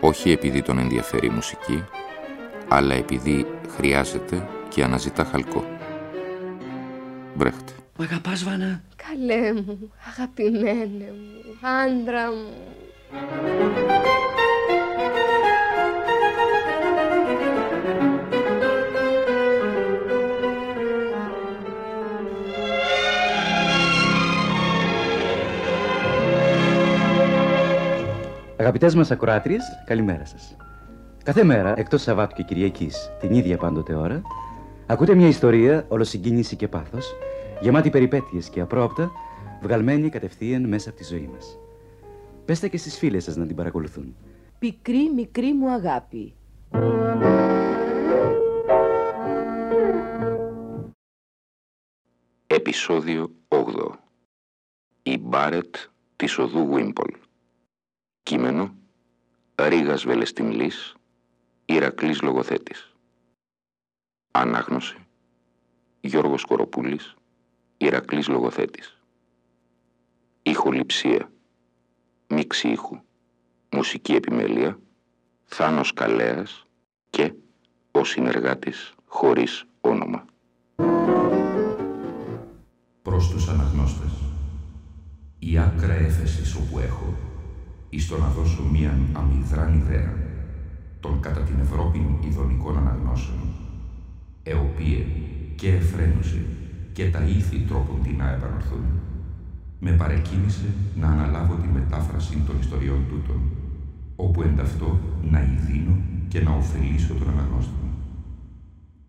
όχι επειδή τον ενδιαφέρει η μουσική, αλλά επειδή χρειάζεται και αναζητά χαλκό. Βρέχτε. Μ' αγαπάς Βάνα; Καλέ μου, αγαπημένε μου, άντρα μου. Αγαπητές μας ακροάτριες, καλημέρα σας. Κάθε μέρα, εκτός Σαββάτου και Κυριακής, την ίδια πάντοτε ώρα, ακούτε μια ιστορία ολοσυγκίνηση και πάθος, γεμάτη περιπέτειες και απρόπτα, βγαλμένη κατευθείαν μέσα από τη ζωή μας. Πέστε και στις φίλες σας να την παρακολουθούν. Πικρή μικρή μου αγάπη. Επισόδιο 8 Η Μπάρετ της οδού Βίμπολ Κείμενο. Ρήγας Βελεστινλής Ηρακλής Λογοθέτης. Ανάγνωση. Γιώργος Κοροπούλης. Ηρακλής Λογοθέτης. Ηχοληψία. Μίξη ήχου. Μουσική επιμέλεια. Θάνος Καλέας και ο συνεργάτης χωρίς όνομα. Προς τους αναγνώστες. Η άκρα έφεσης όπου έχω εις το να δώσω μίαν αμυδράν ιδέα των κατά την Ευρώπη ειδονικών αναγνώσεων, εοπίε και εφραίνωση και τα ήθη τρόπον τι να επαναρθούν, με παρεκκίνησε να αναλάβω τη μετάφραση των ιστοριών τούτων, όπου ενταυτό να ειδίνω και να ωφελήσω τον αναγνώστη μου.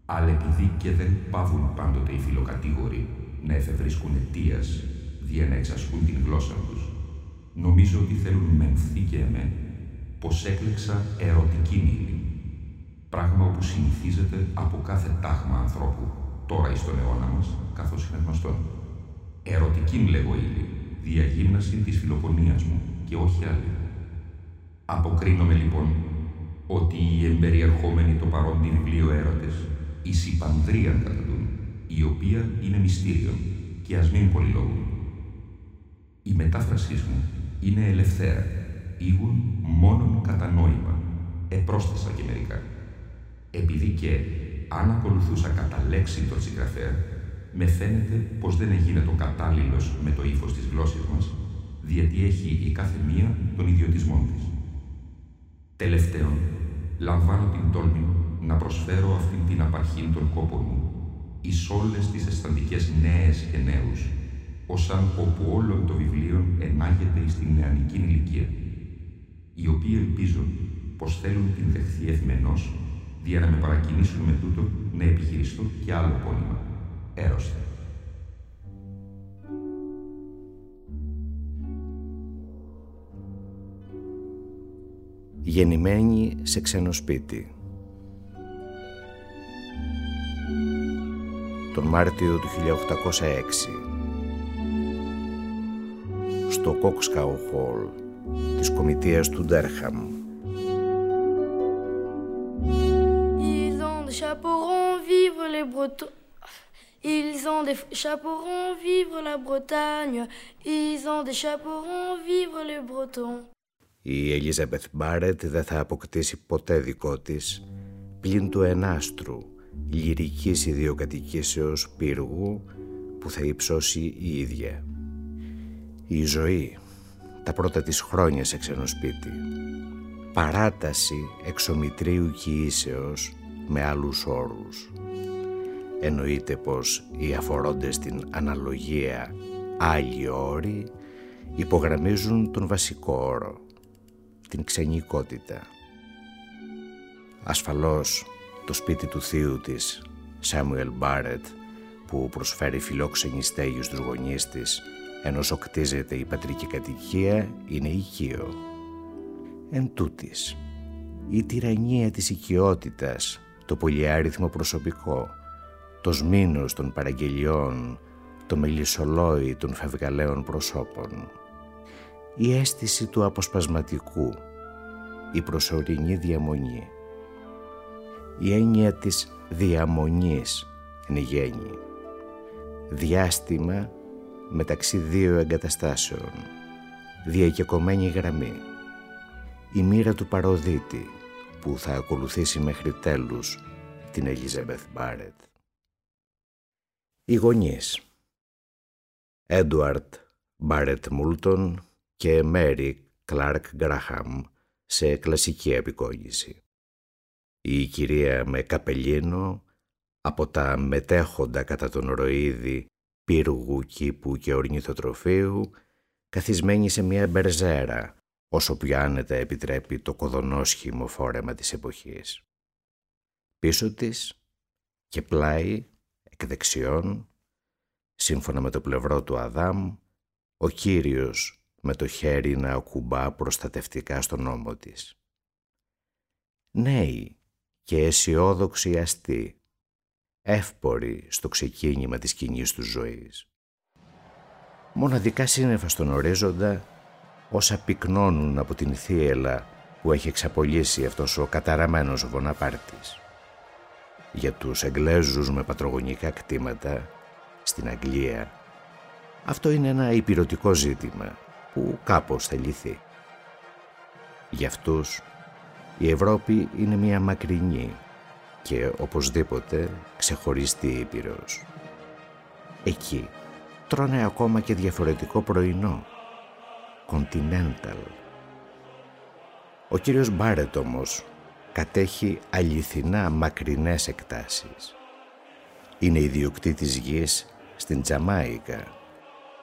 Αλλά επειδή και δεν πάβουν πάντοτε οι φιλοκατήγοροι να εφευρίσκουν αιτίας, δια να εξασκούν την γλώσσα τους, Νομίζω ότι θέλουν μενθεί και εμέ πως έκλεξα ερωτική μήλη, πράγμα που συνηθίζεται από κάθε τάγμα ανθρώπου, τώρα εις τον αιώνα μας, καθώς είναι γνωστό. Ερωτική λέγω ύλη, διαγύμναση της φιλοπονίας μου και όχι άλλη. Αποκρίνομαι λοιπόν ότι οι εμπεριερχόμενοι το παρόντι βιβλίο έρωτες, η συμπανδρία καταδούν, η οποία είναι μυστήριο και ας μην πολυλογούν. Η μετάφρασής μου είναι ελευθέρα. Ήγουν μόνον κατά νόημα. Επρόσθεσα και μερικά. Επειδή και αν ακολουθούσα κατά λέξη τον συγγραφέα, με φαίνεται πως δεν έγινε το κατάλληλος με το ύφος της γλώσσης μας, διότι έχει η κάθε μία τον ιδιωτισμό της. Τελευταίον, λαμβάνω την τόλμη να προσφέρω αυτήν την απαρχή των κόπων μου εις όλες τις αισθαντικές νέες και νέους, αν όπου όλων το βιβλίο ενάγεται στην νεανική ηλικία, οι οποίοι ελπίζουν πως θέλουν την δεχθεί ευμενώς, δια να με παρακινήσουν με τούτο να επιχειριστώ και άλλο πόνημα. Έρωστε. Γεννημένη σε ξένο σπίτι. Τον Μάρτιο του 1806 στο Κόκσκαου Χολ της κομιτείας του Ντέρχαμ. Ils ont des chapeaux vivre les Bretons. Ils ont des chapeaux vivre la Bretagne. Ils ont des chapeaux vivre les Bretons. Η Ελίζαμπεθ Μπάρετ δεν θα αποκτήσει ποτέ δικό της πλην του ενάστρου λυρικής ιδιοκατοικήσεως πύργου που θα υψώσει η ίδια. Η ζωή, τα πρώτα της χρόνια σε ξένο σπίτι. Παράταση εξομητρίου κοιήσεως με άλλους όρους. Εννοείται πως οι αφορώντες στην αναλογία άλλοι όροι υπογραμμίζουν τον βασικό όρο, την ξενικότητα. Ασφαλώς το σπίτι του θείου της, Σάμουελ Μπάρετ, που προσφέρει φιλόξενη στέγη στους γονείς της ενώ κτίζεται η πατρική κατοικία είναι οικείο. Εν τούτης, η τυραννία της οικειότητας, το πολυάριθμο προσωπικό, το σμήνος των παραγγελιών, το μελισσολόι των φευγαλαίων προσώπων, η αίσθηση του αποσπασματικού, η προσωρινή διαμονή, η έννοια της διαμονής εν γέννη, διάστημα μεταξύ δύο εγκαταστάσεων, διακεκομένη γραμμή, η μοίρα του παροδίτη που θα ακολουθήσει μέχρι τέλους την Ελίζαμπεθ Μπάρετ. Οι γονείς Έντουαρτ Μπάρετ Μούλτον και Μέρι Κλάρκ Γκράχαμ σε κλασική επικόγηση. Η κυρία με καπελίνο από τα μετέχοντα κατά τον ροήδη πύργου, κήπου και ορνηθοτροφείου καθισμένη σε μια μπερζέρα όσο πιο άνετα επιτρέπει το κοδονόσχημο φόρεμα της εποχής. Πίσω της και πλάι εκ δεξιών, σύμφωνα με το πλευρό του Αδάμ, ο Κύριος με το χέρι να ακουμπά προστατευτικά στον ώμο της. Νέοι και αισιόδοξοι αστεί, εύποροι στο ξεκίνημα της κοινής του ζωής. Μοναδικά σύννεφα στον ορίζοντα όσα πυκνώνουν από την θύελα που έχει εξαπολύσει αυτός ο καταραμένος Βοναπάρτης. Για τους Εγγλέζους με πατρογονικά κτήματα στην Αγγλία αυτό είναι ένα υπηρετικό ζήτημα που κάπως θα λυθεί. Για αυτούς η Ευρώπη είναι μια μακρινή και οπωσδήποτε ξεχωριστή ήπειρος. Εκεί τρώνε ακόμα και διαφορετικό πρωινό Continental. Ο κύριος Μπάρετ όμως κατέχει αληθινά μακρινές εκτάσεις. Είναι ιδιοκτήτης γης στην Τζαμάικα.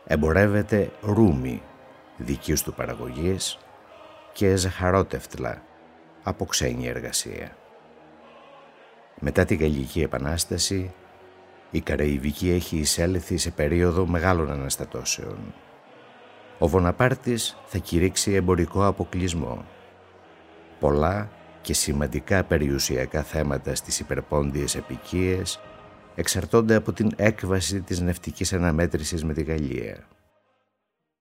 Εμπορεύεται ρούμι δικής του παραγωγής και ζαχαρότευτλα από ξένη εργασία. Μετά την Γαλλική Επανάσταση, η Καραϊβική έχει εισέλθει σε περίοδο μεγάλων αναστατώσεων ο Βοναπάρτης θα κηρύξει εμπορικό αποκλεισμό. Πολλά και σημαντικά περιουσιακά θέματα στις υπερπόντιες επικίες εξαρτώνται από την έκβαση της νευτικής αναμέτρησης με τη Γαλλία.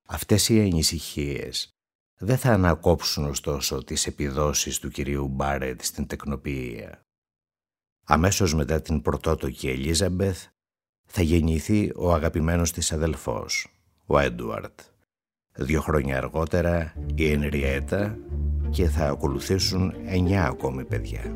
Αυτές οι ανησυχίες δεν θα ανακόψουν ωστόσο τις επιδόσεις του κυρίου Μπάρετ στην τεκνοποιία. Αμέσως μετά την πρωτότοκη Ελίζαμπεθ θα γεννηθεί ο αγαπημένος της αδελφός, ο Έντουαρτ. Δύο χρόνια αργότερα η Ενριέτα και θα ακολουθήσουν εννιά ακόμη παιδιά.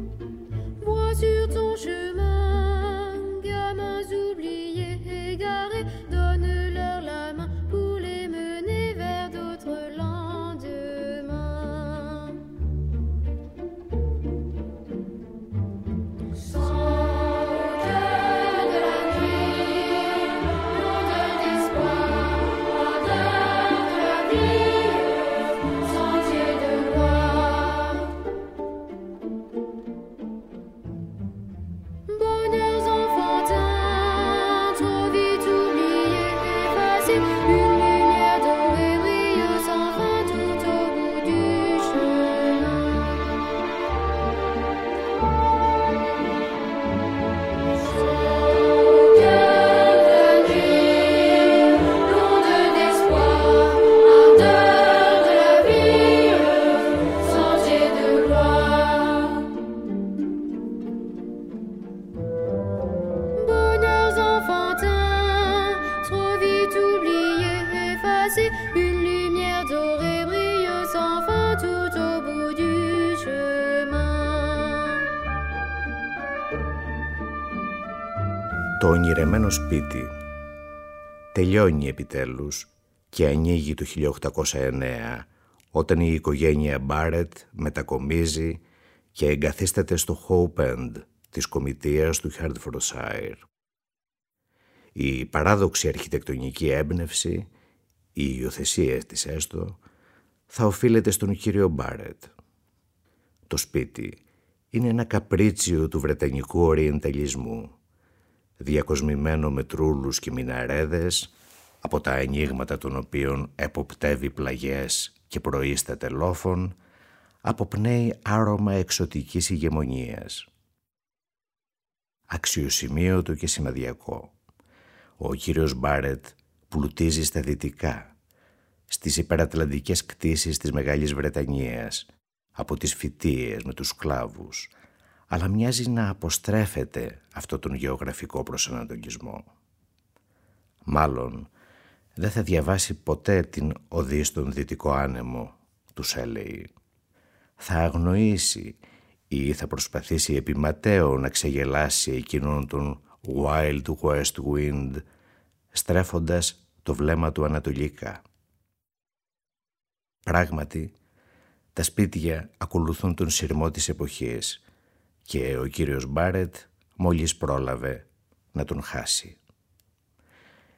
Ονειρεμένο σπίτι τελειώνει επιτέλους και ανοίγει το 1809 όταν η οικογένεια Μπάρετ μετακομίζει και εγκαθίσταται στο Hope End της κομιτείας του Hertfordshire. Η παράδοξη αρχιτεκτονική έμπνευση, η υιοθεσία της έστω, θα οφείλεται στον κύριο Μπάρετ. Το σπίτι είναι ένα καπρίτσιο του βρετανικού οριενταλισμού διακοσμημένο με τρούλους και μιναρέδες, από τα ανοίγματα των οποίων εποπτεύει πλαγιές και προείσταται λόφων, αποπνέει άρωμα εξωτικής ηγεμονίας. Αξιοσημείωτο και σημαδιακό. Ο κύριος Μπάρετ πλουτίζει στα δυτικά, στις υπερατλαντικές κτίσεις της Μεγάλης Βρετανίας, από τις φυτίες με τους σκλάβους, αλλά μοιάζει να αποστρέφεται αυτό τον γεωγραφικό προσανατολισμό. Μάλλον δεν θα διαβάσει ποτέ την οδή στον Δυτικό Άνεμο, του έλεγε. Θα αγνοήσει ή θα προσπαθήσει επιματέω να ξεγελάσει εκείνον τον Wild West Wind, στρέφοντας το βλέμμα του ανατολικά. Πράγματι, τα σπίτια ακολουθούν τον σειρμό της εποχής και ο κύριος Μπάρετ μόλις πρόλαβε να τον χάσει.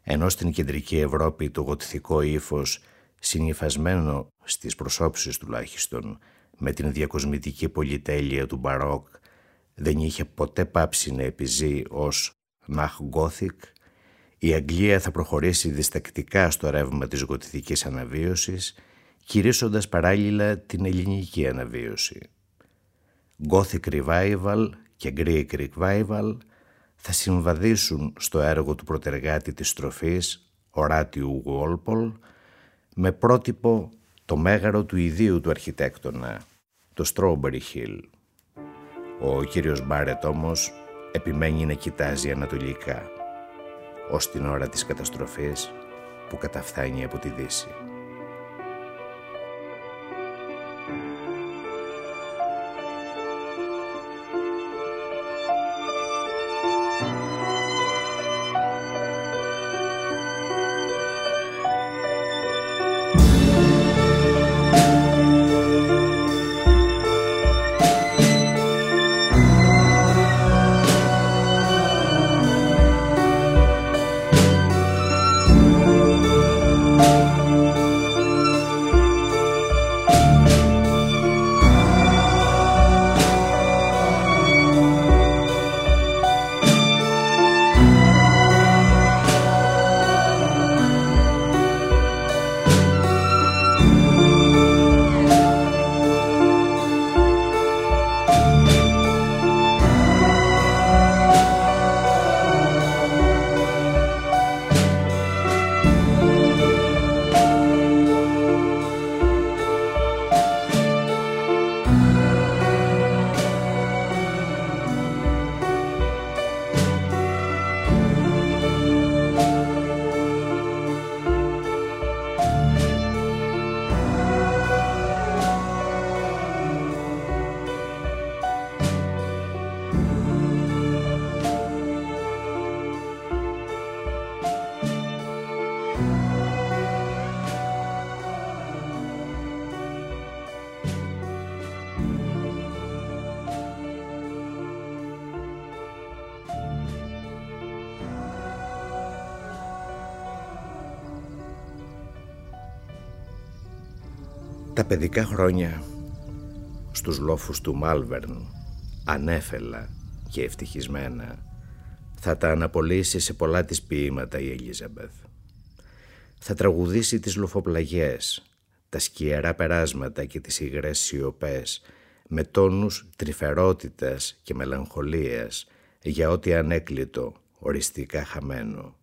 Ενώ στην κεντρική Ευρώπη το γοτθικό ύφος συνυφασμένο στις προσώψεις τουλάχιστον με την διακοσμητική πολυτέλεια του Μπαρόκ δεν είχε ποτέ πάψει να επιζεί ως Ναχ Γκόθικ, η Αγγλία θα προχωρήσει διστακτικά στο ρεύμα της γοτθικής αναβίωσης, κηρύσσοντας παράλληλα την ελληνική αναβίωση. Gothic Revival και Greek Revival θα συμβαδίσουν στο έργο του προτεργάτη της στροφής, Οράτιου Γουόλπολ, με πρότυπο το μέγαρο του ιδίου του αρχιτέκτονα, το Strawberry Hill. Ο κύριος Μπάρετ όμως επιμένει να κοιτάζει ανατολικά, ως την ώρα της καταστροφής που καταφθάνει από τη Δύση. Τα παιδικά χρόνια στους λόφους του Μάλβερν, ανέφελα και ευτυχισμένα, θα τα αναπολύσει σε πολλά της ποίηματα η Ελίζαμπεθ. Θα τραγουδήσει τις λοφοπλαγιές, τα σκιερά περάσματα και τις υγρές σιωπές, με τόνους τρυφερότητας και μελαγχολίας για ό,τι ανέκλητο, οριστικά χαμένο.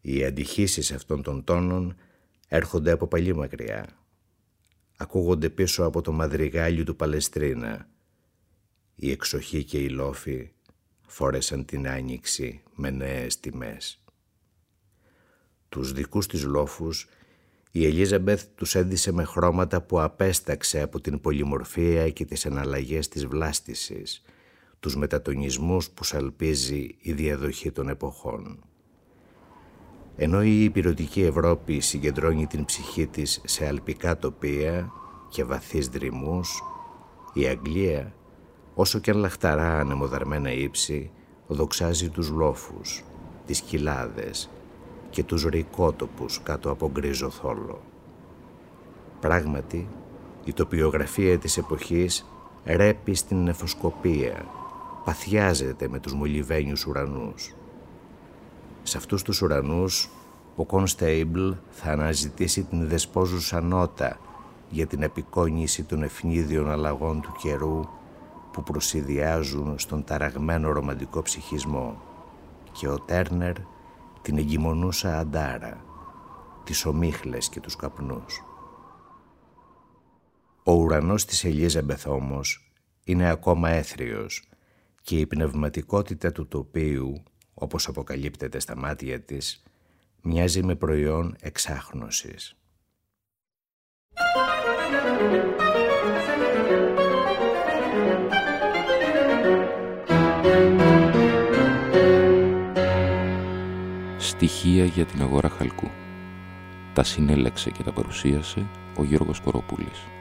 Οι αντιχήσεις αυτών των τόνων έρχονται από παλιή μακριά ακούγονται πίσω από το μαδριγάλι του Παλαιστρίνα. Η εξοχή και οι λόφοι φόρεσαν την άνοιξη με νέες τιμές. Τους δικούς της λόφους η Ελίζαμπεθ τους έντισε με χρώματα που απέσταξε από την πολυμορφία και τις εναλλαγές της βλάστησης, τους μετατονισμούς που σαλπίζει η διαδοχή των εποχών. Ενώ η υπηρετική Ευρώπη συγκεντρώνει την ψυχή της σε αλπικά τοπία και βαθείς δρυμούς, η Αγγλία, όσο και αν λαχταρά ανεμοδαρμένα ύψη, δοξάζει τους λόφους, τις κοιλάδες και τους ρικότοπους κάτω από γκρίζο θόλο. Πράγματι, η τοπιογραφία της εποχής ρέπει στην νεφοσκοπία, παθιάζεται με τους μολυβένιους ουρανούς. Σε αυτούς τους ουρανούς ο Κονστέιμπλ θα αναζητήσει την δεσπόζουσα νότα για την επικόνηση των ευνίδιων αλλαγών του καιρού που προσυδειάζουν στον ταραγμένο ρομαντικό ψυχισμό και ο Τέρνερ την εγκυμονούσα αντάρα, τις ομίχλες και τους καπνούς. Ο ουρανός της Ελίζαμπεθ όμως είναι ακόμα έθριος και η πνευματικότητα του τοπίου, όπως αποκαλύπτεται στα μάτια της, μοιάζει με προϊόν εξάχνωσης. Στοιχεία για την αγορά χαλκού. Τα συνέλεξε και τα παρουσίασε ο Γιώργος Κοροπούλης.